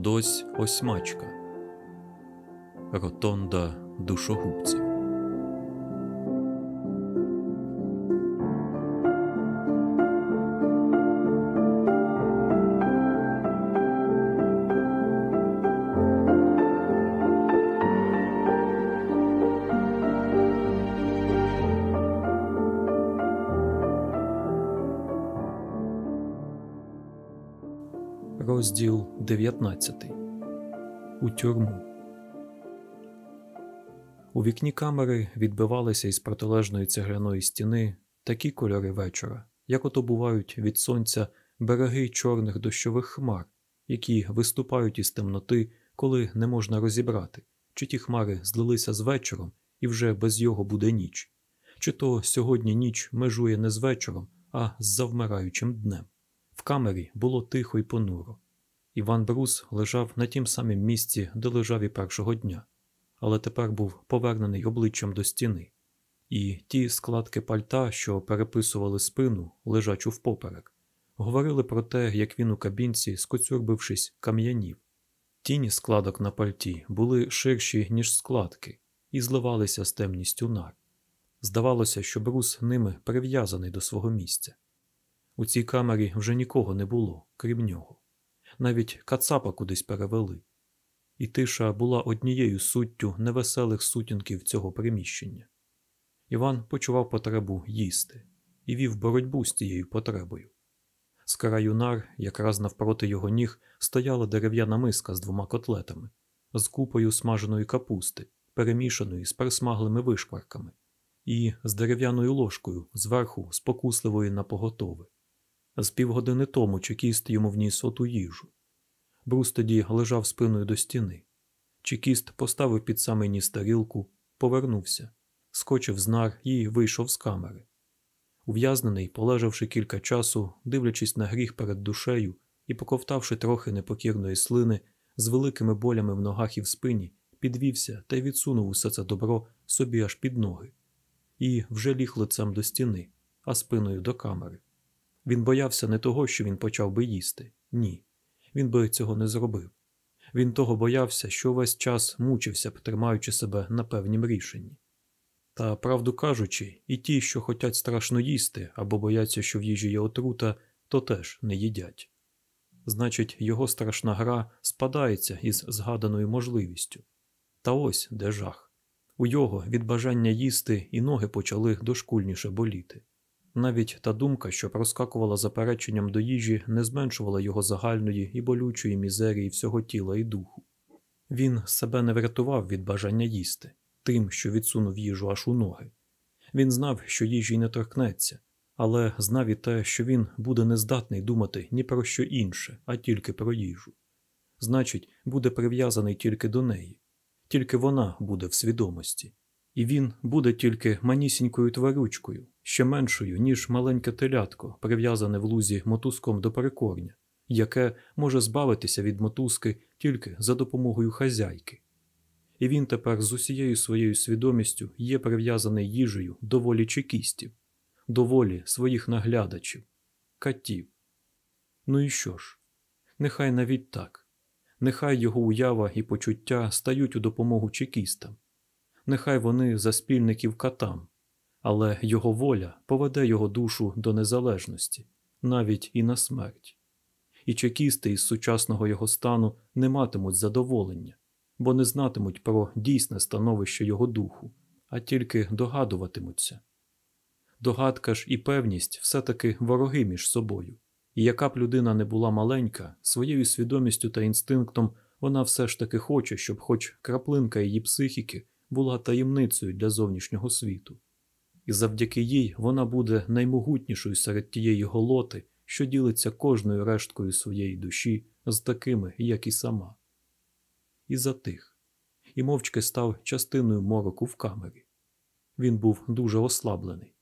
От ось осьмачка. Ротонда душогубців. 19 У тюрму. У вікні камери відбивалися із протилежної цегляної стіни такі кольори вечора, як ото бувають від сонця береги чорних дощових хмар, які виступають із темноти, коли не можна розібрати, чи ті хмари злилися з вечором і вже без його буде ніч, чи то сьогодні ніч межує не з вечором, а з завмираючим днем. В камері було тихо і понуро. Іван Брус лежав на тім самім місці, де лежав і першого дня, але тепер був повернений обличчям до стіни, і ті складки пальта, що переписували спину, лежачу впоперек, говорили про те, як він у кабінці, скоцюрбившись, кам'янів. Тіні складок на пальті були ширші, ніж складки, і зливалися з темністю нар. Здавалося, що Брус ними прив'язаний до свого місця. У цій камері вже нікого не було, крім нього. Навіть кацапа кудись перевели. І тиша була однією суттю невеселих сутінків цього приміщення. Іван почував потребу їсти і вів боротьбу з тією потребою. З краю нар, якраз навпроти його ніг, стояла дерев'яна миска з двома котлетами, з купою смаженої капусти, перемішаної з пересмаглими вишкварками, і з дерев'яною ложкою зверху спокусливої напоготови. З півгодини тому чекіст йому вніс оту їжу. Брус тоді лежав спиною до стіни. Чекіст поставив під самий ніс тарілку, повернувся, скочив з нар і вийшов з камери. Ув'язнений, полежавши кілька часу, дивлячись на гріх перед душею і поковтавши трохи непокірної слини, з великими болями в ногах і в спині, підвівся та відсунув усе це добро собі аж під ноги, і вже ліг лицем до стіни, а спиною до камери. Він боявся не того, що він почав би їсти. Ні. Він би цього не зробив. Він того боявся, що весь час мучився б, тримаючи себе на певнім рішенні. Та, правду кажучи, і ті, що хотять страшно їсти або бояться, що в їжі є отрута, то теж не їдять. Значить, його страшна гра спадається із згаданою можливістю. Та ось де жах. У його від бажання їсти і ноги почали дошкульніше боліти. Навіть та думка, що проскакувала запереченням до їжі, не зменшувала його загальної і болючої мізерії всього тіла і духу. Він себе не врятував від бажання їсти, тим, що відсунув їжу аж у ноги. Він знав, що їжі не торкнеться, але знав і те, що він буде нездатний думати ні про що інше, а тільки про їжу. Значить, буде прив'язаний тільки до неї, тільки вона буде в свідомості, і він буде тільки манісінькою тварючкою, ще меншою, ніж маленьке телятко, прив'язане в лузі мотузком до перекорня, яке може збавитися від мотузки тільки за допомогою хазяйки. І він тепер з усією своєю свідомістю є прив'язаний їжею до волі чекістів, до волі своїх наглядачів, катів. Ну і що ж? Нехай навіть так, нехай його уява і почуття стають у допомогу чекістам, нехай вони за спільників катам, але його воля поведе його душу до незалежності, навіть і на смерть. І чекісти із сучасного його стану не матимуть задоволення, бо не знатимуть про дійсне становище його духу, а тільки догадуватимуться. Догадка ж і певність все таки вороги між собою, і яка б людина не була маленька, своєю свідомістю та інстинктом вона все ж таки хоче, щоб хоч краплинка її психіки була таємницею для зовнішнього світу і завдяки їй вона буде наймогутнішою серед тієї голоти, що ділиться кожною решткою своєї душі з такими, як і сама. І затих, і мовчки став частиною мороку в камері. Він був дуже ослаблений,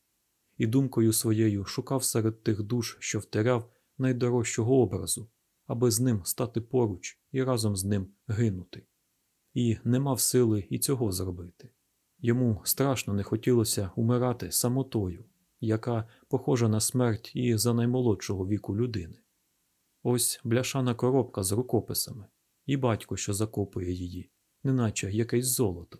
і думкою своєю шукав серед тих душ, що втирав найдорожчого образу, аби з ним стати поруч і разом з ним гинути, і не мав сили і цього зробити. Йому страшно не хотілося умирати самотою, яка похожа на смерть і за наймолодшого віку людини. Ось бляшана коробка з рукописами, і батько, що закопує її, неначе якесь золото,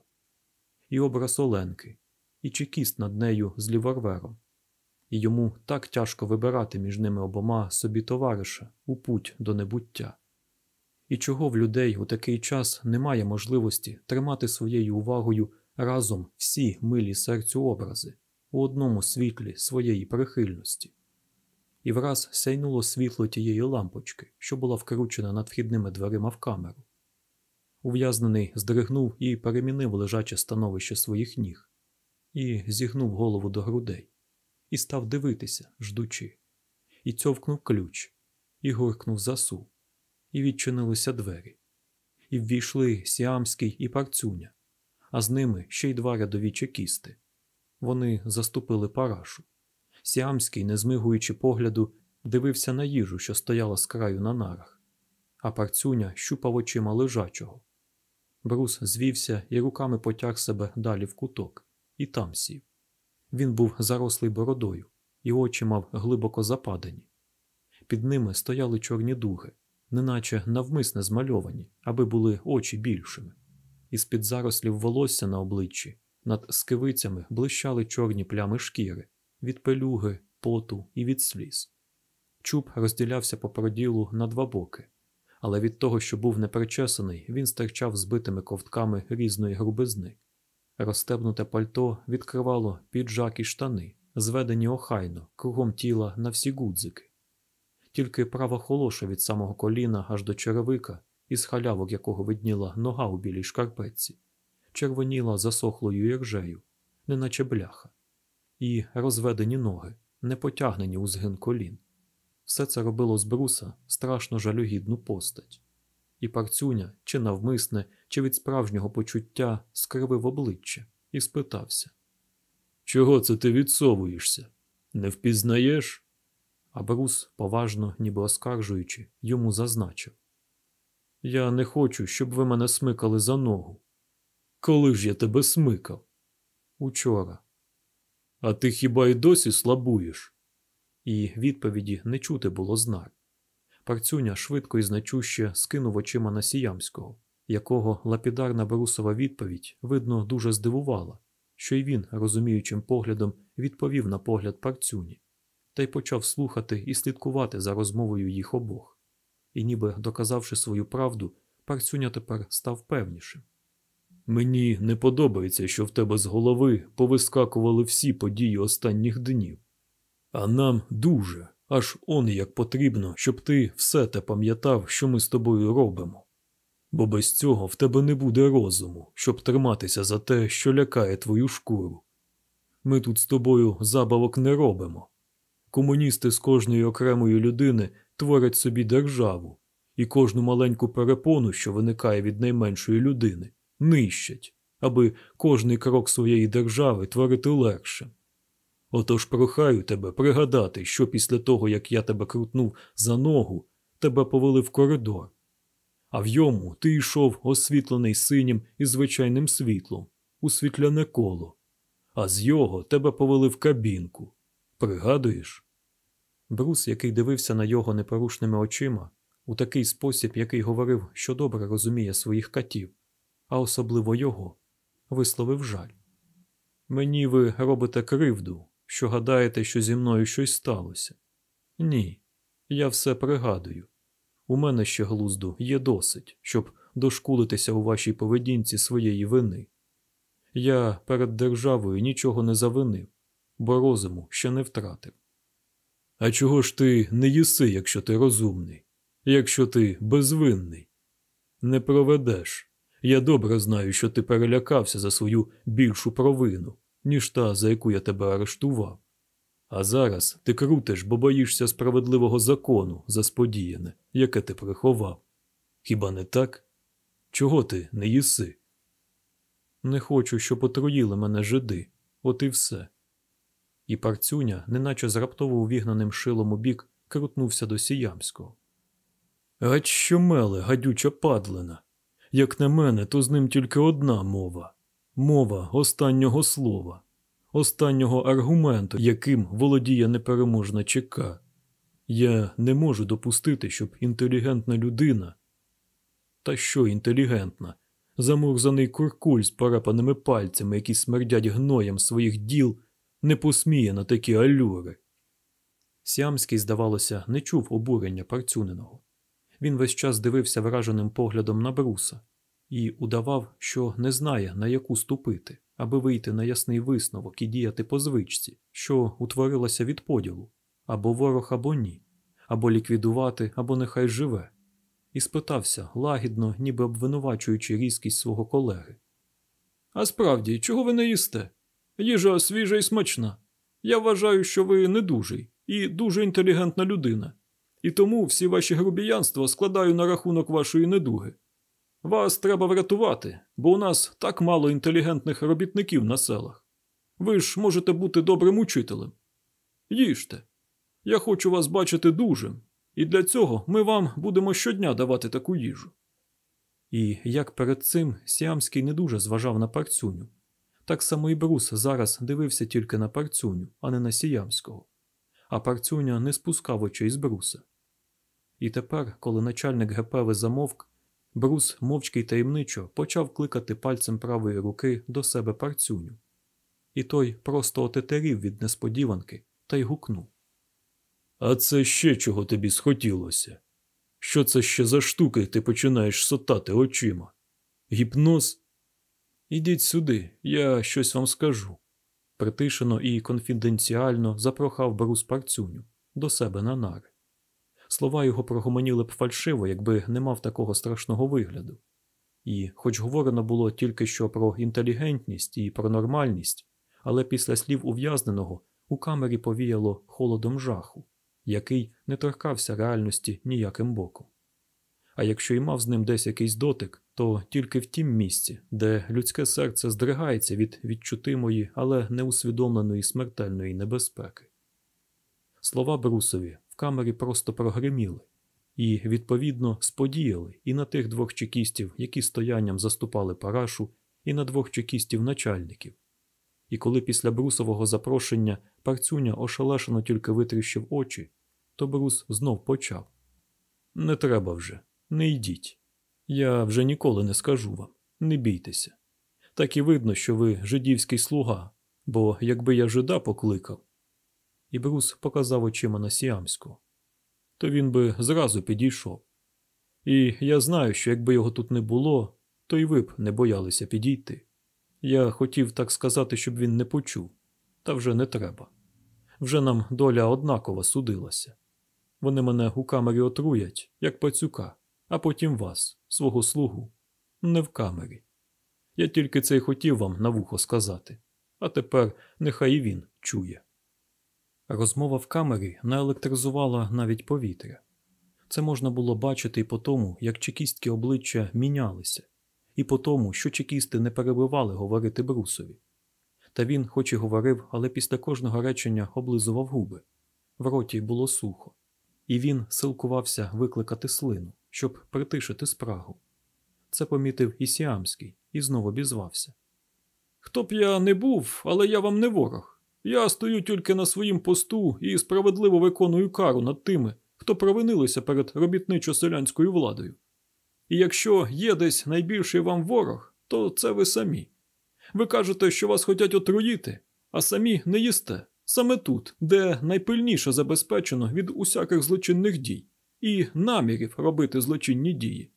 і образ Оленки, і чекіст над нею з ліворвером. І йому так тяжко вибирати між ними обома собі товариша у путь до небуття. І чого в людей у такий час немає можливості тримати своєю увагою разом всі милі серцю образи у одному світлі своєї прихильності. І враз сяйнуло світло тієї лампочки, що була вкручена над вхідними дверима в камеру. Ув'язнений здригнув і перемінив лежаче становище своїх ніг, і зігнув голову до грудей, і став дивитися, ждучи, і цьовкнув ключ, і гуркнув засув, і відчинилися двері, і ввійшли Сіамський і парцюня, а з ними ще й два рядові чекісти. Вони заступили парашу. Сіамський, не змигуючи погляду, дивився на їжу, що стояла з краю на нарах, а парцюня щупав очима лежачого. Брус звівся і руками потяг себе далі в куток, і там сів. Він був зарослий бородою, і очі мав глибоко западані. Під ними стояли чорні дуги, неначе навмисне змальовані, аби були очі більшими. Із під зарослів волосся на обличчі над скивицями блищали чорні плями шкіри від пелюги, поту і від сліз. Чуб розділявся по проділу на два боки, але від того, що був непричесаний, він стирчав збитими ковтками різної грубизни. Розстебнуте пальто відкривало піджак і штани, зведені охайно, кругом тіла на всі гудзики. Тільки права холоша від самого коліна аж до черевика, із халявок якого видніла нога у білій шкарпетці, червоніла засохлою іржею, неначе бляха, і розведені ноги, не потягнені у згин колін. Все це робило з бруса страшно жалюгідну постать, і парцюня, чи навмисне, чи від справжнього почуття скривив обличчя і спитався: Чого це ти відсовуєшся? Не впізнаєш? А Брус, поважно, ніби оскаржуючи, йому зазначив: Я не хочу, щоб ви мене смикали за ногу. Коли ж я тебе смикав? Учора. А ти хіба й досі слабуєш? І відповіді не чути було знак. Парцюня швидко і значуще скинув очима на Сіямського, якого лапідарна Брусова відповідь, видно, дуже здивувала, що й він, розуміючим поглядом, відповів на погляд парцюні, та й почав слухати і слідкувати за розмовою їх обох. І, ніби доказавши свою правду, парцюня тепер став певнішим. Мені не подобається, що в тебе з голови повискакували всі події останніх днів. А нам дуже, аж он як потрібно, щоб ти все те пам'ятав, що ми з тобою робимо. Бо без цього в тебе не буде розуму, щоб триматися за те, що лякає твою шкуру. Ми тут з тобою забавок не робимо. Комуністи з кожної окремої людини творять собі державу, і кожну маленьку перепону, що виникає від найменшої людини, нищать, аби кожний крок своєї держави творити легше. Отож прохаю тебе пригадати, що після того, як я тебе крутнув за ногу, тебе повели в коридор, а в йому ти йшов освітлений синім і звичайним світлом, у світляне коло, а з його тебе повели в кабінку. Пригадуєш? Брус, який дивився на його непорушними очима, у такий спосіб, який говорив, що добре розуміє своїх катів, а особливо його, висловив жаль. Мені ви робите кривду, що гадаєте, що зі мною щось сталося. Ні, я все пригадую. У мене ще глузду є досить, щоб дошкулитися у вашій поведінці своєї вини. Я перед державою нічого не завинив, бо розуму ще не втратив. А чого ж ти не їси, якщо ти розумний, якщо ти безвинний? Не проведеш. Я добре знаю, що ти перелякався за свою більшу провину, ніж та, за яку я тебе арештував. А зараз ти крутиш, бо боїшся справедливого закону за сподіяне, яке ти приховав. Хіба не так? Чого ти не їси? Не хочу, щоб отруїли мене жиди, от і все. І парцюня, неначе з раптово увігнаним шилом у бік, крутнувся до сіямського. Гать що меле, гадюча падлина. Як на мене, то з ним тільки одна мова мова останнього слова, останнього аргументу, яким володіє непереможна ЧК. Я не можу допустити, щоб інтелігентна людина. Та що інтелігентна, замурзаний куркуль з порапаними пальцями, які смердять гноєм своїх діл, не посміє на такі алюри. Сіамський, здавалося, не чув обурення Парцюниного. Він весь час дивився враженим поглядом на бруса і удавав, що не знає, на яку ступити, аби вийти на ясний висновок і діяти по звичці, що утворилася від поділу або ворог, або ні, або ліквідувати, або нехай живе, і спитався лагідно, ніби обвинувачуючи різкість свого колеги. А справді, чого ви не їсте? Їжа свіжа і смачна. Я вважаю, що ви недужий і дуже інтелігентна людина, і тому всі ваші грубіянства складаю на рахунок вашої недуги. Вас треба врятувати, бо у нас так мало інтелігентних робітників на селах. Ви ж можете бути добрим учителем. Їжте. Я хочу вас бачити дужим, і для цього ми вам будемо щодня давати таку їжу. І як перед цим Сіамський не дуже зважав на парцюню, так само і Брус зараз дивився тільки на парцюню, а не на Сіямського, а парцюня не спускав очей з бруса. І тепер, коли начальник ГПВ замовк, Брус мовчки й таємничо почав кликати пальцем правої руки до себе парцюню. І той просто отетерів від несподіванки та й гукнув. А це ще чого тобі схотілося? Що це ще за штуки ти починаєш сотати очима? Гіпноз? Ідіть сюди, я щось вам скажу. Притишено і конфіденціально запрохав Брус парцюню до себе на нари. Слова його прогомоніли б фальшиво, якби не мав такого страшного вигляду. І, хоч говорено було тільки що про інтелігентність і про нормальність, але після слів ув'язненого у камері повіяло холодом жаху, який не торкався реальності ніяким боком. А якщо й мав з ним десь якийсь дотик, то тільки в тім місці, де людське серце здригається від відчутимої, але неусвідомленої смертельної небезпеки. Слова Брусові в камері просто прогриміли і, відповідно, сподіяли і на тих двох чекістів, які стоянням заступали парашу, і на двох чекістів начальників. І коли після брусового запрошення парцюня ошелешено тільки витріщив очі, то брус знов почав Не треба вже, не йдіть. Я вже ніколи не скажу вам, не бійтеся. Так і видно, що ви жидівський слуга, бо якби я жида покликав, і Брус показав очима на Сіамську, то він би зразу підійшов. І я знаю, що якби його тут не було, то й ви б не боялися підійти. Я хотів так сказати, щоб він не почув, та вже не треба. Вже нам доля однакова судилася. Вони мене у камері отруять, як пацюка, а потім вас, свого слугу, не в камері. Я тільки це й хотів вам на вухо сказати, а тепер нехай і він чує. Розмова в камері наелектризувала навіть повітря. Це можна було бачити і по тому, як чекістські обличчя мінялися, і по тому, що чекісти не перебивали говорити брусові. Та він, хоч і говорив, але після кожного речення облизував губи. В роті було сухо, і він силкувався викликати слину, щоб притишити спрагу. Це помітив і Сіамський, і знову обізвався. Хто б я не був, але я вам не ворог. Я стою тільки на своїм посту і справедливо виконую кару над тими, хто провинилися перед робітничо-селянською владою. І якщо є десь найбільший вам ворог, то це ви самі. Ви кажете, що вас хочуть отруїти, а самі не їсте саме тут, де найпильніше забезпечено від усяких злочинних дій і намірів робити злочинні дії.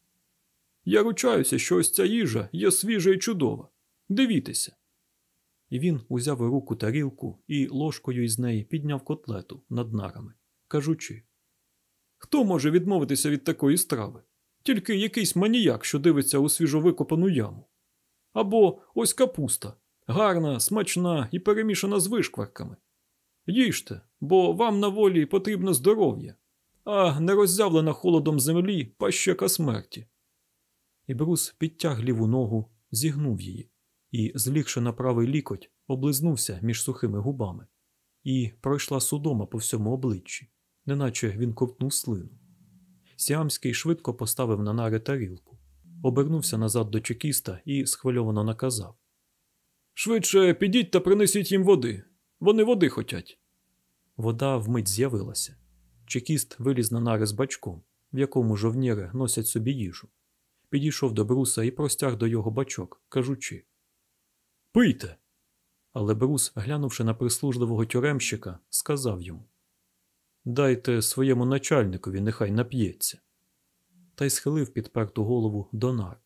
Я ручаюся, що ось ця їжа є свіжа і чудова. Дивіться і він узяв у руку тарілку і ложкою із неї підняв котлету над нарами, кажучи: Хто може відмовитися від такої страви? Тільки якийсь маніяк, що дивиться у свіжовикопану яму. Або ось капуста, гарна, смачна і перемішана з вишкварками. Їжте, бо вам на волі потрібне здоров'я, а не роззявлена холодом землі пащека смерті. І Брус підтяг ліву ногу, зігнув її, і, злігши на правий лікоть, облизнувся між сухими губами, і пройшла судома по всьому обличчі, неначе він ковтнув слину. Сіамський швидко поставив на нари тарілку, обернувся назад до чекіста і схвильовано наказав Швидше підіть та принесіть їм води. Вони води хотять. Вода вмить з'явилася. Чекіст виліз на нари з бачком, в якому жовніри носять собі їжу. підійшов до бруса і простяг до його бачок, кажучи Пийте. Але Брус, глянувши на прислужливого тюремщика, сказав йому Дайте своєму начальникові, нехай нап'ється. Та й схилив підперту голову до нар.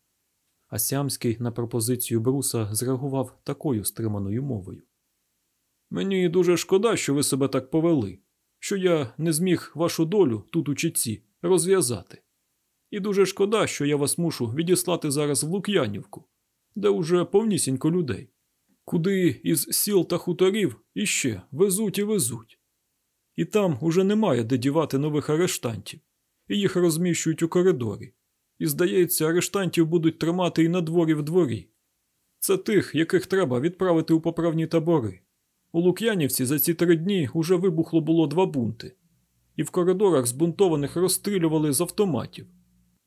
А Сямський на пропозицію Бруса зреагував такою стриманою мовою. Мені дуже шкода, що ви себе так повели, що я не зміг вашу долю тут у чітці розв'язати. І дуже шкода, що я вас мушу відіслати зараз в Лук'янівку, де уже повнісінько людей, куди із сіл та хуторів іще везуть і везуть. І там уже немає де дівати нових арештантів, і їх розміщують у коридорі. І, здається, арештантів будуть тримати і на дворі в дворі. Це тих, яких треба відправити у поправні табори. У Лук'янівці за ці три дні уже вибухло було два бунти, і в коридорах збунтованих розстрілювали з автоматів,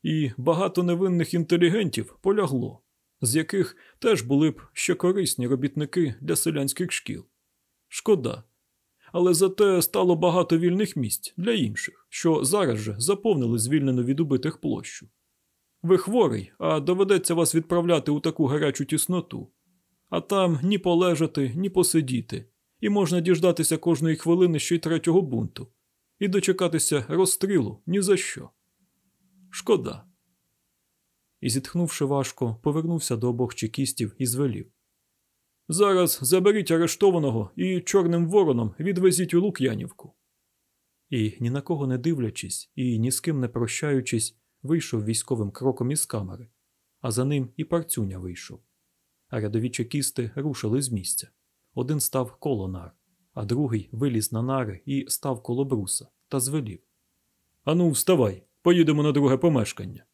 і багато невинних інтелігентів полягло, з яких теж були б ще корисні робітники для селянських шкіл. Шкода. Але зате стало багато вільних місць для інших, що зараз же заповнили звільнену від убитих площу. Ви хворий, а доведеться вас відправляти у таку гарячу тісноту. А там ні полежати, ні посидіти, і можна діждатися кожної хвилини ще й третього бунту, і дочекатися розстрілу ні за що. Шкода. І, зітхнувши важко, повернувся до обох чекістів і звелів. Зараз заберіть арештованого і Чорним вороном відвезіть у Лук'янівку. І, ні на кого не дивлячись, і ні з ким не прощаючись, вийшов військовим кроком із камери, а за ним і парцюня вийшов. А рядові чекісти рушили з місця. Один став коло нар, а другий виліз на нари і став коло бруса та звелів. Ану, вставай, поїдемо на друге помешкання.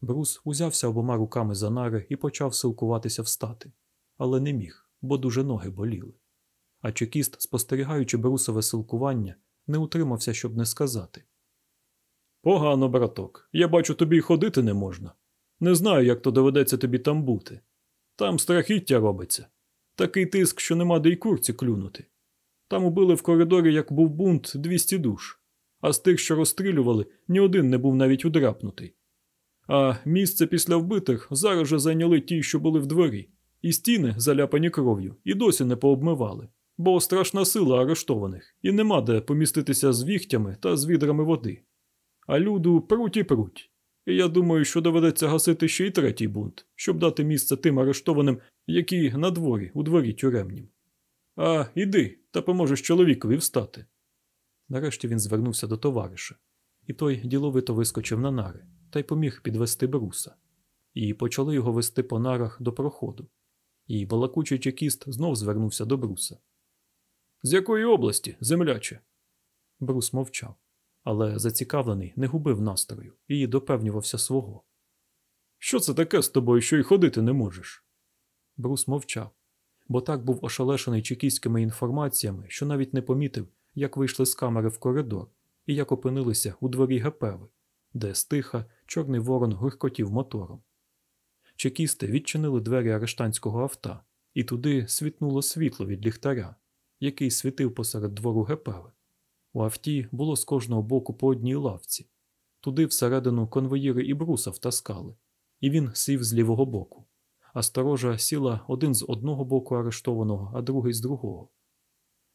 Брус узявся обома руками за нари і почав силкуватися встати, але не міг, бо дуже ноги боліли. А чекіст, спостерігаючи брусове силкування, не утримався, щоб не сказати. Погано, браток. Я бачу, тобі й ходити не можна. Не знаю, як то доведеться тобі там бути. Там страхіття робиться. Такий тиск, що нема де й курці клюнути. Там убили в коридорі, як був бунт, 200 душ, а з тих, що розстрілювали, ні один не був навіть удрапнутий. А місце після вбитих зараз же зайняли ті, що були в дворі, і стіни, заляпані кров'ю, і досі не пообмивали, бо страшна сила арештованих, і нема де поміститися з віхтями та з відрами води. А люду пруть і пруть. І я думаю, що доведеться гасити ще й третій бунт, щоб дати місце тим арештованим, які на дворі, у дворі тюремнім. А іди та поможеш чоловікові встати. Нарешті він звернувся до товариша, і той діловито вискочив на нари та й поміг підвести бруса. І почали його вести по нарах до проходу. І балакучий чекіст знов звернувся до бруса. З якої області, земляче? Брус мовчав але зацікавлений не губив настрою і допевнювався свого. Що це таке з тобою, що й ходити не можеш? Брус мовчав, бо так був ошелешений чекістськими інформаціями, що навіть не помітив, як вийшли з камери в коридор і як опинилися у дворі Гепеви, де стиха Чорний ворон гуркотів мотором. Чекісти відчинили двері арештанського авто, і туди світнуло світло від ліхтаря, який світив посеред двору Гепеви. У авті було з кожного боку по одній лавці. Туди всередину конвоїри і бруса втаскали, і він сів з лівого боку, а сторожа сіла один з одного боку арештованого, а другий з другого.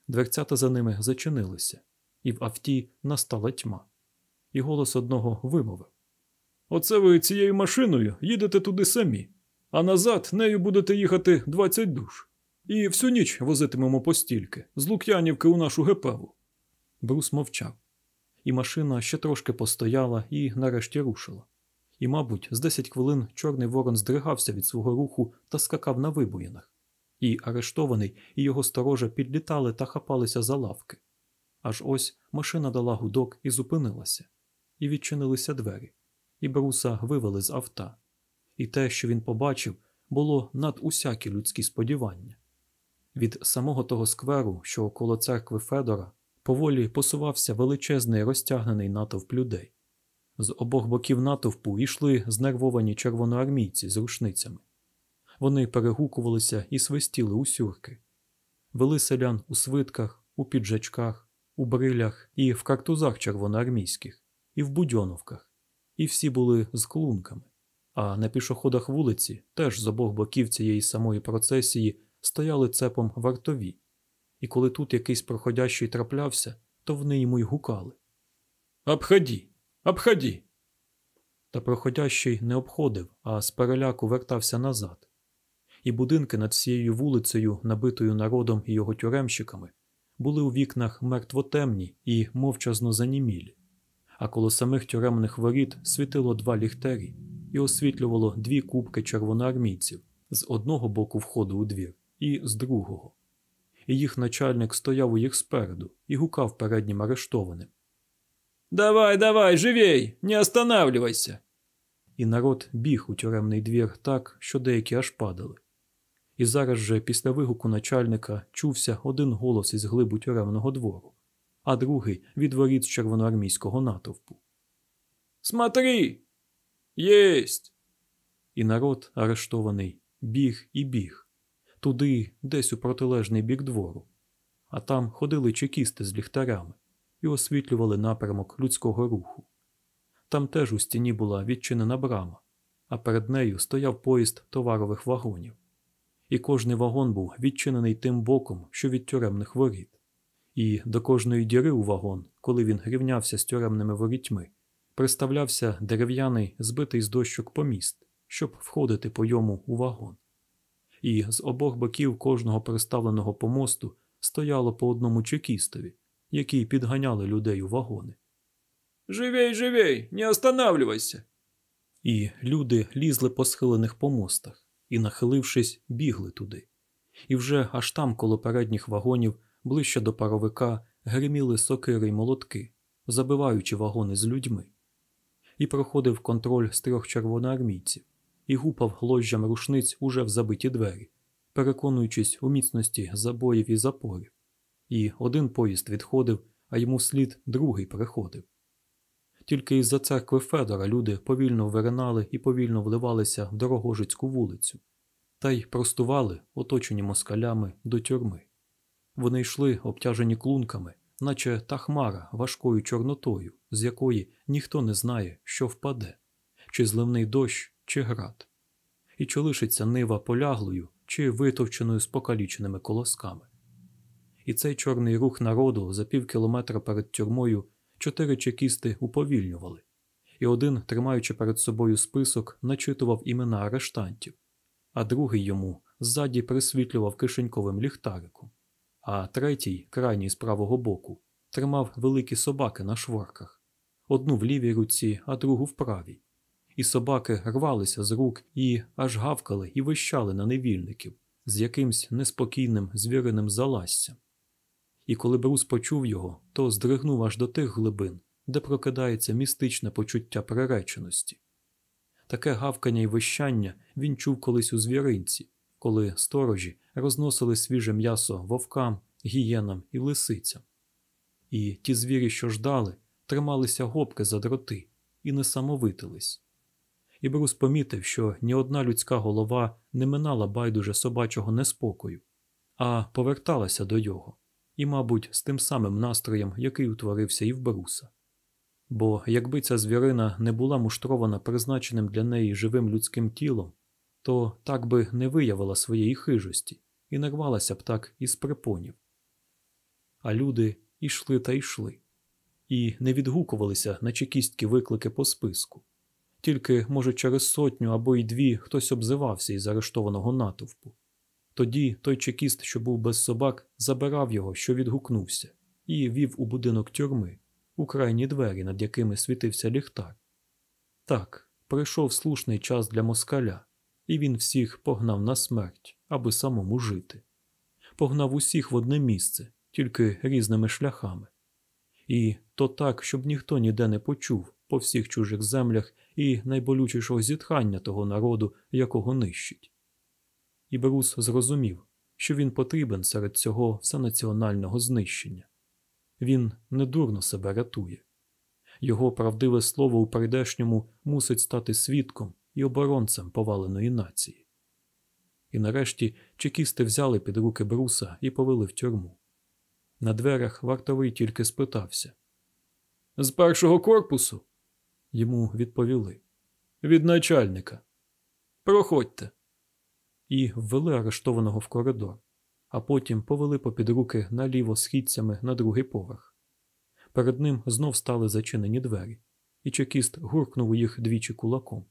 Дверцята за ними зачинилися, і в авті настала тьма. І голос одного вимовив: Оце ви цією машиною їдете туди самі, а назад нею будете їхати 20 душ. І всю ніч возитимемо постільки з Лук'янівки у нашу гепеву. Брус мовчав, і машина ще трошки постояла і нарешті рушила. І, мабуть, з десять хвилин Чорний Ворон здригався від свого руху та скакав на вибоїнах, і арештований і його сторожа підлітали та хапалися за лавки. Аж ось машина дала гудок і зупинилася, і відчинилися двері, і Бруса вивели з авто. І те, що він побачив, було над усякі людські сподівання. Від самого того скверу, що коло церкви Федора, поволі посувався величезний розтягнений натовп людей. З обох боків натовпу йшли знервовані червоноармійці з рушницями. Вони перегукувалися і свистіли у сюрки, вели селян у свитках, у піджачках, у брилях і в картузах червоноармійських, і в будьоновках, і всі були з клунками. а на пішоходах вулиці теж з обох боків цієї самої процесії стояли цепом вартові, і коли тут якийсь проходящий траплявся, то вони йому й гукали. Обході! Обході! Та проходящий не обходив, а з переляку вертався назад. І будинки над всією вулицею, набитою народом і його тюремщиками, були у вікнах мертво темні і мовчазно занімілі, а коло самих тюремних воріт світило два ліхтарі і освітлювало дві кубки червоноармійців з одного боку входу у двір і з другого. І їх начальник стояв у їх спереду і гукав переднім арештованим. Давай, давай, живей, не останавливайся. І народ біг у тюремний двір так, що деякі аж падали. І зараз же після вигуку начальника чувся один голос із глибу тюремного двору, а другий від воріт з червоноармійського натовпу. Смотри! Єсть! І народ, арештований, біг і біг туди, десь у протилежний бік двору, а там ходили чекісти з ліхтарями і освітлювали напрямок людського руху. Там теж у стіні була відчинена брама, а перед нею стояв поїзд товарових вагонів. І кожний вагон був відчинений тим боком, що від тюремних воріт. І до кожної діри у вагон, коли він рівнявся з тюремними ворітьми, приставлявся дерев'яний збитий з дощок поміст, щоб входити по йому у вагон. І з обох боків кожного приставленого помосту стояло по одному чекістові, які підганяли людей у вагони. Живей, живей, не останавливайся. І люди лізли по схилених помостах і, нахилившись, бігли туди. І вже аж там, коло передніх вагонів, ближче до паровика, гриміли сокири й молотки, забиваючи вагони з людьми. І проходив контроль з трьох червоноармійців, і гупав ложжям рушниць уже в забиті двері, переконуючись у міцності забоїв і запорів. І один поїзд відходив, а йому вслід другий приходив. Тільки із за церкви Федора люди повільно виринали і повільно вливалися в Дорогожицьку вулицю, та й простували, оточені москалями, до тюрми. Вони йшли, обтяжені клунками, наче та хмара важкою чорнотою, з якої ніхто не знає, що впаде, чи зливний дощ, чи град, і чи лишиться нива поляглою, чи витовченою з покаліченими колосками. І цей чорний рух народу за пів кілометра перед тюрмою чотири чекісти уповільнювали, і один, тримаючи перед собою список, начитував імена арештантів, а другий йому ззаді присвітлював кишеньковим ліхтариком, а третій, крайній з правого боку, тримав великі собаки на шворках одну в лівій руці, а другу в правій. І собаки рвалися з рук і аж гавкали і вищали на невільників з якимсь неспокійним звіриним залассям і коли Брус почув його, то здригнув аж до тих глибин, де прокидається містичне почуття приреченості. Таке гавкання й вищання він чув колись у звіринці, коли сторожі розносили свіже м'ясо вовкам, гієнам і лисицям. І ті звірі, що ждали, трималися гопки за дроти і не самовитились. І Брус помітив, що ні одна людська голова не минала байдуже собачого неспокою, а поверталася до його і, мабуть, з тим самим настроєм, який утворився і в Бруса. Бо якби ця звірина не була муштрована призначеним для неї живим людським тілом, то так би не виявила своєї хижості і не рвалася б так із припонів. А люди йшли та йшли, і не відгукувалися на чекістські виклики по списку. Тільки, може, через сотню або й дві хтось обзивався із арештованого натовпу. Тоді той чекіст, що був без собак, забирав його, що відгукнувся, і вів у будинок тюрми, у крайні двері, над якими світився ліхтар. Так, прийшов слушний час для москаля, і він всіх погнав на смерть, аби самому жити. Погнав усіх в одне місце, тільки різними шляхами. І то так, щоб ніхто ніде не почув по всіх чужих землях і найболючішого зітхання того народу, якого нищить і Брус зрозумів, що він потрібен серед цього всенаціонального знищення. Він недурно себе рятує. Його правдиве слово у прийдешньому мусить стати свідком і оборонцем поваленої нації. І нарешті чекісти взяли під руки бруса і повели в тюрму. На дверях вартовий тільки спитався З першого корпусу? Йому відповіли. Від начальника. Проходьте. І ввели арештованого в коридор, а потім повели попід руки наліво східцями на другий поверх. Перед ним знов стали зачинені двері, і чекіст гуркнув їх двічі кулаком.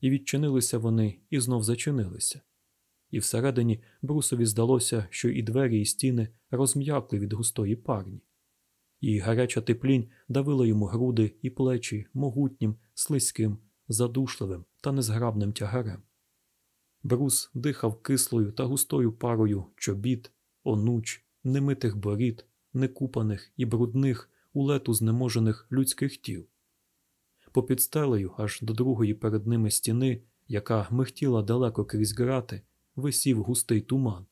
І відчинилися вони, і знов зачинилися. І всередині Брусові здалося, що і двері, і стіни розм'якли від густої парні, і гаряча теплінь давила йому груди і плечі могутнім, слизьким, задушливим та незграбним тягарем. Брус дихав кислою та густою парою чобіт, онуч, немитих борід, некупаних і брудних у лету знеможених людських тіл. Попід стелею аж до другої перед ними стіни, яка михтіла далеко крізь грати, висів густий туман,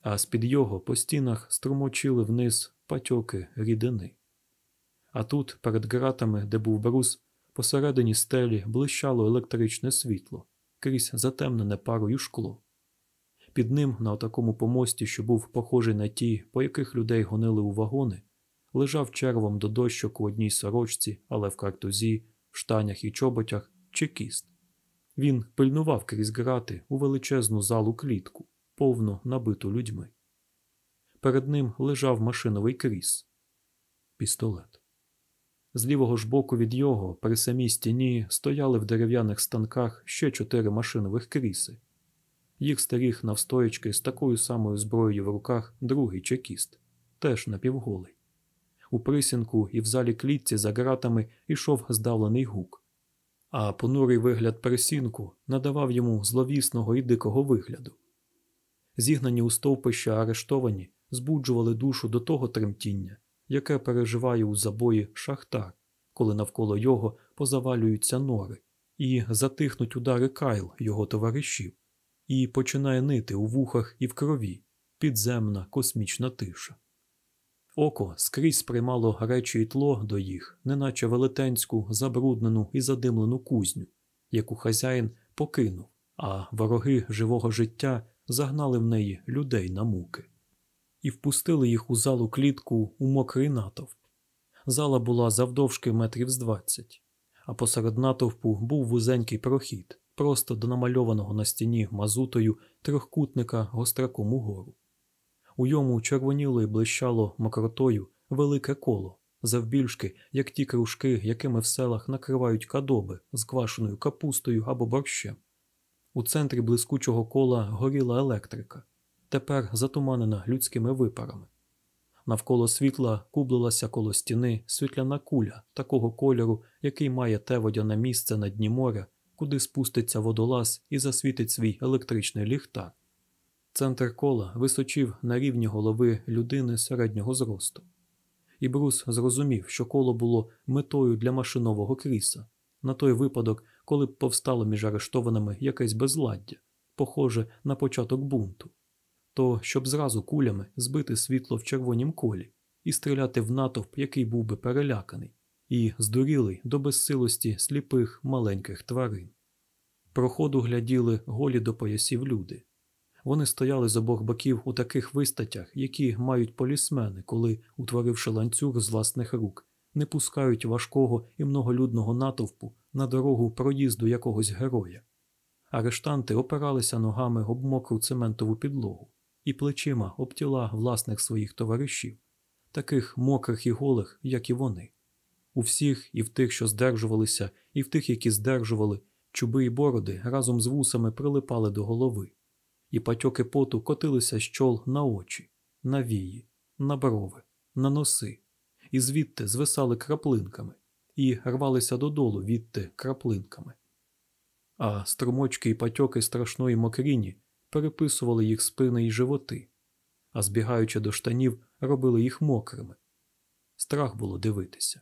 а з-під його по стінах струмочили вниз патьоки рідини. А тут, перед ґратами, де був брус, посередині стелі блищало електричне світло крізь затемнене парою шкло. Під ним, на такому помості, що був похожий на ті, по яких людей гонили у вагони, лежав червом до дощок у одній сорочці, але в картузі, в штанях і чоботях чекіст. Він пильнував крізь грати у величезну залу клітку, повну набиту людьми. Перед ним лежав машиновий кріс, пістолет. З лівого ж боку від його, при самій стіні, стояли в дерев'яних станках ще чотири машинових кріси. Їх старіх навстоячки з такою самою зброєю в руках другий чекіст, теж напівголий. У присінку і в залі клітці за ґратами йшов здавлений гук, а понурий вигляд присінку надавав йому зловісного і дикого вигляду. Зігнані у стовпища арештовані збуджували душу до того тремтіння, яке переживає у забої шахтар, коли навколо його позавалюються нори, і затихнуть удари кайл його товаришів, і починає нити у вухах і в крові підземна космічна тиша. Око скрізь сприймало речі й тло до їх, неначе велетенську, забруднену і задимлену кузню, яку хазяїн покинув, а вороги живого життя загнали в неї людей на муки і впустили їх у залу клітку у мокрий натовп. Зала була завдовжки метрів з двадцять, а посеред натовпу був вузенький прохід, просто до намальованого на стіні мазутою трьохкутника гостраком угору. У йому червоніло і блищало мокротою велике коло, завбільшки, як ті кружки, якими в селах накривають кадоби з квашеною капустою або борщем. У центрі блискучого кола горіла електрика, тепер затуманена людськими випарами. Навколо світла кублилася коло стіни світляна куля такого кольору, який має те водяне місце на дні моря, куди спуститься водолаз і засвітить свій електричний ліхтар. Центр кола височив на рівні голови людини середнього зросту. І Брус зрозумів, що коло було метою для машинового кріса, на той випадок, коли б повстало між арештованими якесь безладдя, похоже на початок бунту то щоб зразу кулями збити світло в червонім колі і стріляти в натовп, який був би переляканий, і здурілий до безсилості сліпих маленьких тварин. Проходу гляділи голі до поясів люди. Вони стояли з обох боків у таких вистатях, які мають полісмени, коли, утворивши ланцюг з власних рук, не пускають важкого і многолюдного натовпу на дорогу проїзду якогось героя. Арештанти опиралися ногами об мокру цементову підлогу і плечима об тіла власних своїх товаришів, таких мокрих і голих, як і вони. У всіх, і в тих, що здержувалися, і в тих, які здержували, чуби і бороди разом з вусами прилипали до голови, і патьоки поту котилися з чол на очі, на вії, на брови, на носи, і звідти звисали краплинками і рвалися додолу відти краплинками. А струмочки і патьоки страшної мокріні переписували їх спини й животи, а збігаючи до штанів, робили їх мокрими. Страх було дивитися.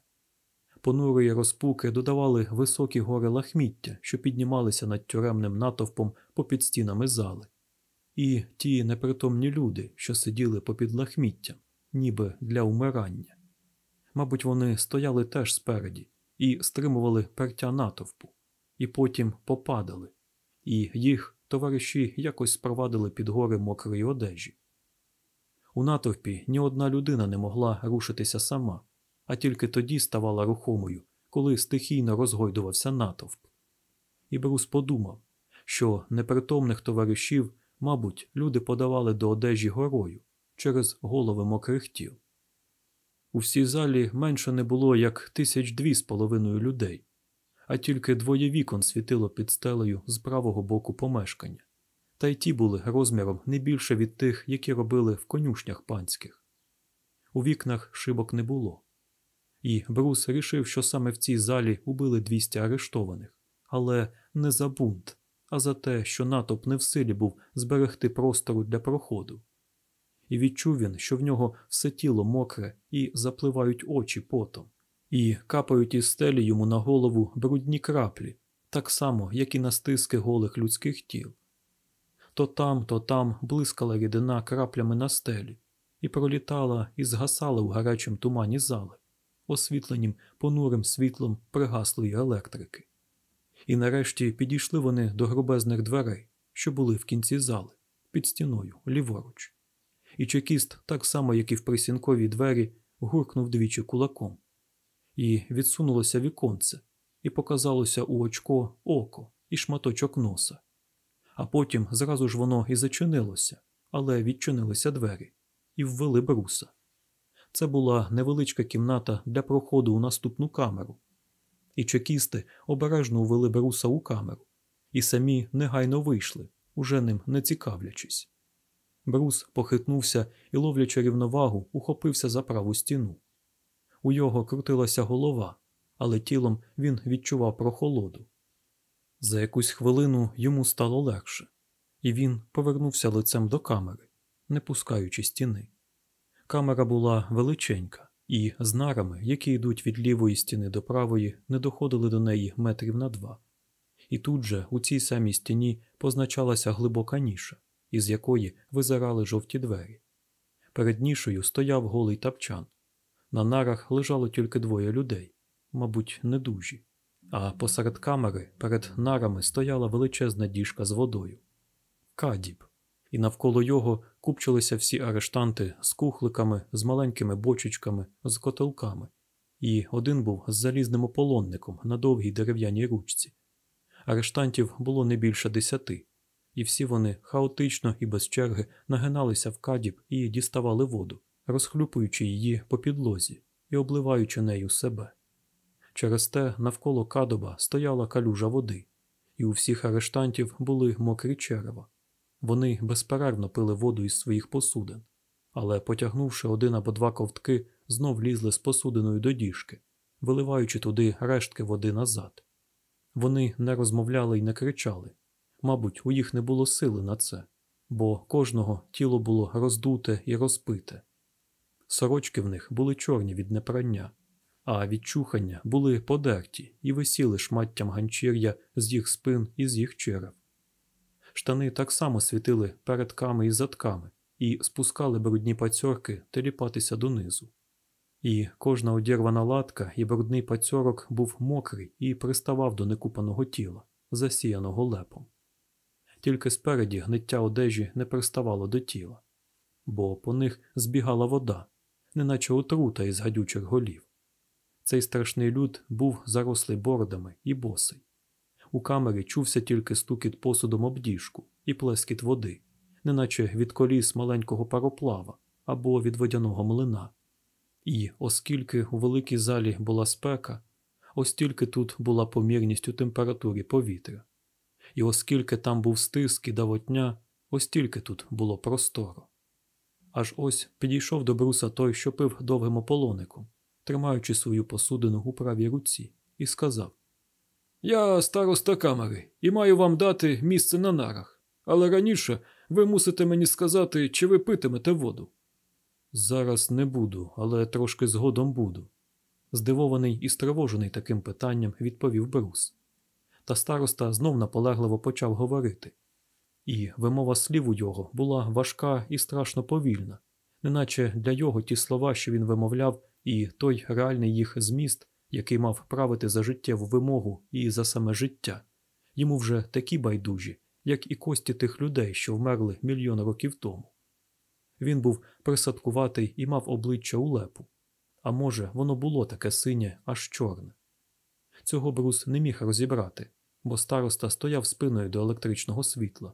Понурої розпуки додавали високі гори лахміття, що піднімалися над тюремним натовпом попід стінами зали, і ті непритомні люди, що сиділи попід лахміттям, ніби для умирання. Мабуть, вони стояли теж спереді і стримували пертя натовпу, і потім попадали, і їх товариші якось спровадили під гори мокрої одежі. У натовпі ні одна людина не могла рушитися сама, а тільки тоді ставала рухомою, коли стихійно розгойдувався натовп. і Брус подумав, що непритомних товаришів, мабуть, люди подавали до одежі горою через голови мокрих тіл. У всій залі менше не було як тисяч дві з половиною людей, а тільки двоє вікон світило під стелею з правого боку помешкання, та й ті були розміром не більше від тих, які робили в конюшнях панських. У вікнах шибок не було. І Брус рішив, що саме в цій залі убили 200 арештованих, але не за бунт, а за те, що натовп не в силі був зберегти простору для проходу. І відчув він, що в нього все тіло мокре і запливають очі потом, і капають із стелі йому на голову брудні краплі, так само, як і на стиски голих людських тіл. То там, то там блискала рідина краплями на стелі, і пролітала і згасала у гарячому тумані зали, освітленім понурим світлом пригаслої електрики. І нарешті підійшли вони до грубезних дверей, що були в кінці зали, під стіною, ліворуч. І чекіст, так само, як і в присінковій двері, гуркнув двічі кулаком. І відсунулося віконце, і показалося у очко око і шматочок носа. А потім зразу ж воно і зачинилося, але відчинилися двері, і ввели бруса. Це була невеличка кімната для проходу у наступну камеру, і чекісти обережно увели Бруса у камеру, і самі негайно вийшли, уже ним не цікавлячись. Брус похитнувся і, ловлячи рівновагу, ухопився за праву стіну. У його крутилася голова, але тілом він відчував прохолоду. За якусь хвилину йому стало легше, і він повернувся лицем до камери, не пускаючи стіни. Камера була величенька, і з нарами, які йдуть від лівої стіни до правої, не доходили до неї метрів на два. І тут же, у цій самій стіні, позначалася глибока ніша, із якої визирали жовті двері. Перед нішою стояв голий тапчан. На нарах лежало тільки двоє людей, мабуть, недужі. А посеред камери перед нарами стояла величезна діжка з водою. Кадіб і навколо його купчилися всі арештанти з кухликами, з маленькими бочечками, з котелками, і один був з залізним ополонником на довгій дерев'яній ручці. Арештантів було не більше десяти, і всі вони хаотично і без черги нагиналися в кадіб і діставали воду, розхлюпуючи її по підлозі і обливаючи нею себе. Через те навколо кадоба стояла калюжа води, і у всіх арештантів були мокрі черева. Вони безперервно пили воду із своїх посудин, але, потягнувши один або два ковтки, знов лізли з посудиною до діжки, виливаючи туди рештки води назад. Вони не розмовляли і не кричали. Мабуть, у їх не було сили на це, бо кожного тіло було роздуте і розпите. Сорочки в них були чорні від непрання, а від чухання були подерті і висіли шматтям ганчір'я з їх спин і з їх черев. Штани так само світили передками і задками і спускали брудні пацьорки теліпатися донизу. І кожна одірвана латка і брудний пацьорок був мокрий і приставав до некупаного тіла, засіяного лепом. Тільки спереді гниття одежі не приставало до тіла, бо по них збігала вода, неначе отрута із гадючих голів. Цей страшний люд був зарослий бородами і босий. У камері чувся тільки стукіт посудом об діжку і плескіт води, неначе від коліс маленького пароплава або від водяного млина. І, оскільки у великій залі була спека, ось тільки тут була помірність у температурі повітря, і оскільки там був стиск і давотня, ось тільки тут було просторо. Аж ось підійшов до бруса той, що пив довгим ополоником, тримаючи свою посудину у правій руці, і сказав я староста камери і маю вам дати місце на нарах, але раніше ви мусите мені сказати, чи ви питимете воду. Зараз не буду, але трошки згодом буду. Здивований і стривожений таким питанням, відповів Брус. Та староста знов наполегливо почав говорити. І вимова слів у його була важка і страшно повільна, неначе для його ті слова, що він вимовляв, і той реальний їх зміст який мав правити за життєву вимогу і за саме життя, йому вже такі байдужі, як і кості тих людей, що вмерли мільйон років тому. Він був присадкуватий і мав обличчя у лепу, а може, воно було таке синє, аж чорне. Цього Брус не міг розібрати, бо староста стояв спиною до електричного світла,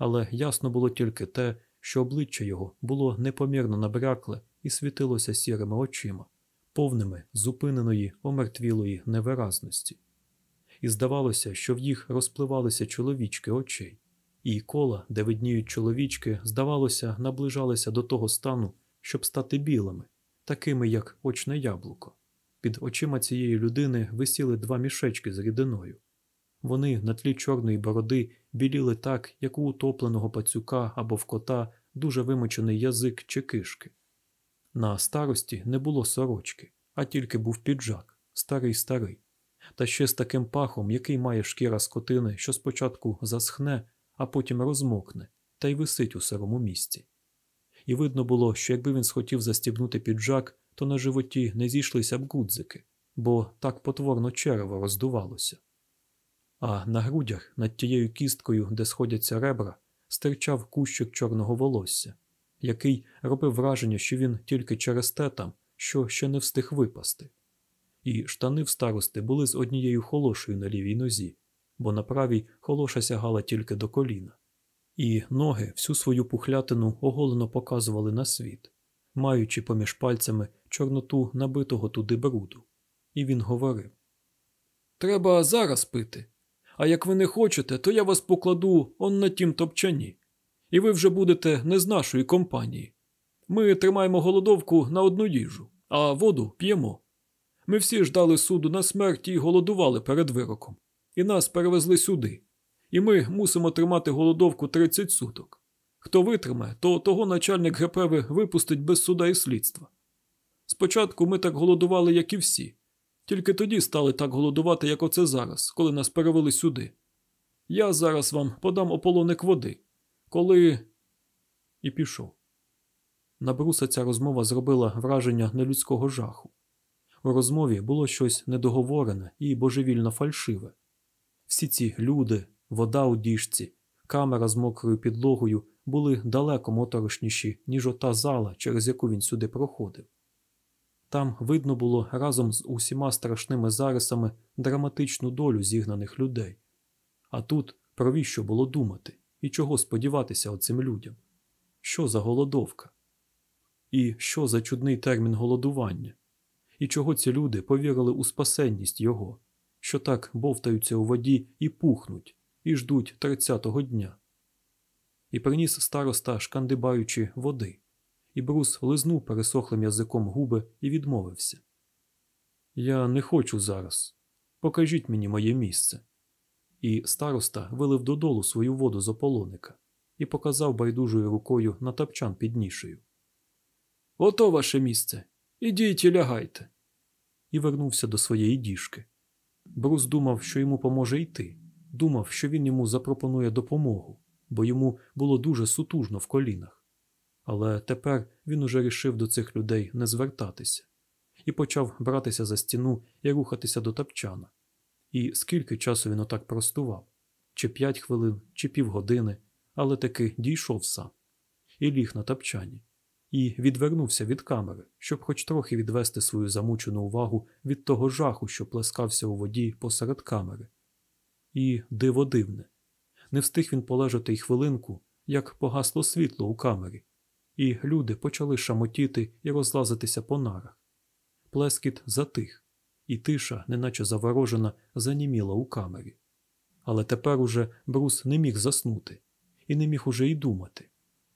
але ясно було тільки те, що обличчя його було непомірно набрякле і світилося сірими очима, повними зупиненої, омертвілої невиразності. І здавалося, що в їх розпливалися чоловічки очей, і кола, де видніють чоловічки, здавалося, наближалися до того стану, щоб стати білими, такими, як очне яблуко. Під очима цієї людини висіли два мішечки з рідиною. Вони на тлі чорної бороди біліли так, як у утопленого пацюка або в кота дуже вимочений язик чи кишки. На старості не було сорочки, а тільки був піджак, старий старий, та ще з таким пахом, який має шкіра скотини, що спочатку засхне, а потім розмокне, та й висить у сирому місці. І видно було, що якби він схотів застібнути піджак, то на животі не зійшлися б гудзики, бо так потворно черево роздувалося. А на грудях над тією кісткою, де сходяться ребра, стирчав кущик чорного волосся, який робив враження, що він тільки через те там, що ще не встиг випасти. І штани в старости були з однією холошею на лівій нозі, бо на правій холоша сягала тільки до коліна. І ноги всю свою пухлятину оголено показували на світ, маючи поміж пальцями чорноту набитого туди бруду. І він говорив: Треба зараз пити. А як ви не хочете, то я вас покладу он на тім топчані, і ви вже будете не з нашої компанії. Ми тримаємо голодовку на одну їжу, а воду п'ємо. Ми всі ждали суду на смерть і голодували перед вироком, і нас перевезли сюди. І ми мусимо тримати голодовку 30 суток. Хто витримає, то того начальник ГПВ випустить без суда і слідства. Спочатку ми так голодували, як і всі, тільки тоді стали так голодувати, як оце зараз, коли нас перевели сюди. Я зараз вам подам ополоник води, коли. І пішов. На бруса ця розмова зробила враження нелюдського жаху. У розмові було щось недоговорене і божевільно фальшиве. Всі ці люди, вода у діжці, камера з мокрою підлогою були далеко моторошніші, ніж ота зала, через яку він сюди проходив. Там видно було разом з усіма страшними зарисами драматичну долю зігнаних людей. А тут про віщо було думати і чого сподіватися оцим людям? Що за голодовка? І що за чудний термін голодування? І чого ці люди повірили у спасенність його, що так бовтаються у воді і пухнуть, і ждуть тридцятого дня? І приніс староста, шкандибаючи води і Брус лизнув пересохлим язиком губи і відмовився. Я не хочу зараз. Покажіть мені моє місце. І староста вилив додолу свою воду з ополоника і показав байдужою рукою на тапчан під нішею. Ото ваше місце. Ідіть і лягайте. І вернувся до своєї діжки. Брус думав, що йому поможе йти, думав, що він йому запропонує допомогу, бо йому було дуже сутужно в колінах. Але тепер він уже рішив до цих людей не звертатися і почав братися за стіну і рухатися до тапчана. І скільки часу він отак простував чи п'ять хвилин, чи півгодини, але таки дійшов сам і ліг на тапчані, і відвернувся від камери, щоб хоч трохи відвести свою замучену увагу від того жаху, що плескався у воді посеред камери. І диво дивне, не встиг він полежати й хвилинку, як погасло світло у камері і люди почали шамотіти і розлазитися по нарах. Плескіт затих, і тиша, неначе заворожена, заніміла у камері. Але тепер уже Брус не міг заснути і не міг уже й думати.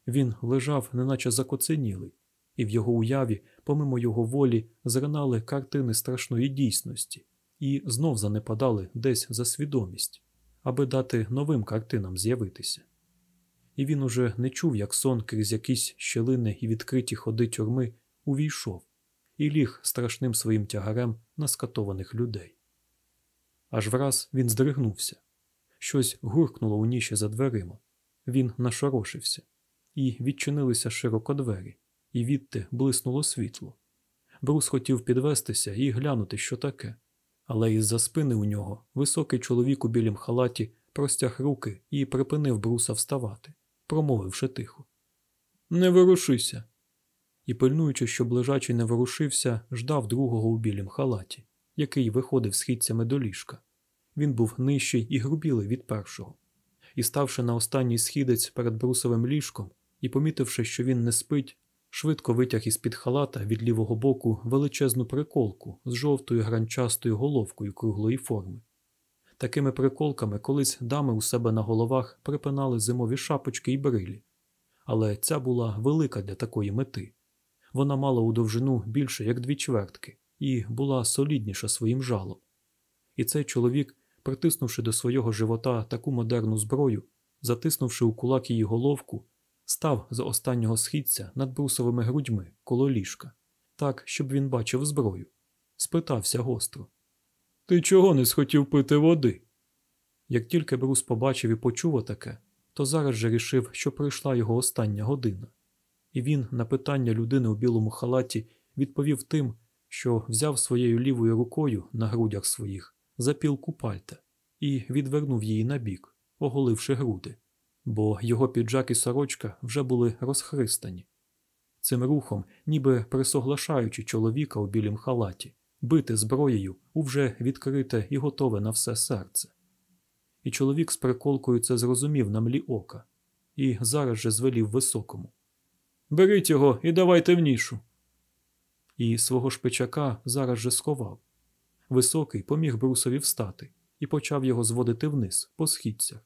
Він лежав, неначе закоценілий, і в його уяві, помимо його волі, зринали картини страшної дійсності і знов занепадали десь за свідомість, аби дати новим картинам з'явитися і він уже не чув, як сон крізь якісь щелини і відкриті ходи тюрми увійшов і ліг страшним своїм тягарем на скатованих людей. Аж враз він здригнувся. Щось гуркнуло у ніші за дверима. Він нашорошився, і відчинилися широко двері, і відти блиснуло світло. Брус хотів підвестися і глянути, що таке, але із за спини у нього високий чоловік у білім халаті простяг руки і припинив бруса вставати промовивши тихо. Не ворушися. І, пильнуючи, щоб лежачий не ворушився, ждав другого у білім халаті, який виходив східцями до ліжка, Він був нижчий і грубілий від першого. І, ставши на останній східець перед брусовим ліжком і помітивши, що він не спить, швидко витяг із під халата від лівого боку величезну приколку з жовтою гранчастою головкою круглої форми. Такими приколками колись дами у себе на головах припинали зимові шапочки і брилі, але ця була велика для такої мети. Вона мала у довжину більше як дві чвертки і була солідніша своїм жалом. І цей чоловік, притиснувши до свого живота таку модерну зброю, затиснувши у кулак її головку, став з останнього східця над брусовими грудьми коло ліжка, так, щоб він бачив зброю. Спитався гостро. Ти чого не схотів пити води? Як тільки Брус побачив і почув отаке, то зараз же рішив, що прийшла його остання година. І він на питання людини у білому халаті відповів тим, що взяв своєю лівою рукою на грудях своїх запілку пальта і відвернув її набік, оголивши груди, бо його піджак і сорочка вже були розхристані. Цим рухом, ніби присоглашаючи чоловіка у білім халаті, бити зброєю у вже відкрите і готове на все серце. І чоловік з приколкою це зрозумів на млі ока і зараз же звелів високому. Беріть його і давайте в нішу. І свого шпичака зараз же сховав. Високий поміг брусові встати і почав його зводити вниз, по східцях,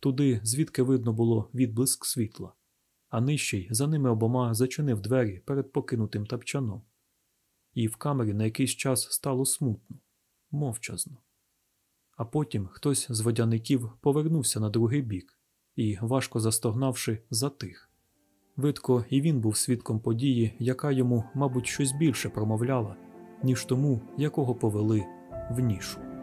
туди, звідки видно було відблиск світла, а нижчий за ними обома зачинив двері перед покинутим тапчаном. І в камері на якийсь час стало смутно, мовчазно. А потім хтось з водяників повернувся на другий бік і, важко застогнавши, затих. Видко, і він був свідком події, яка йому, мабуть, щось більше промовляла, ніж тому, якого повели в нішу.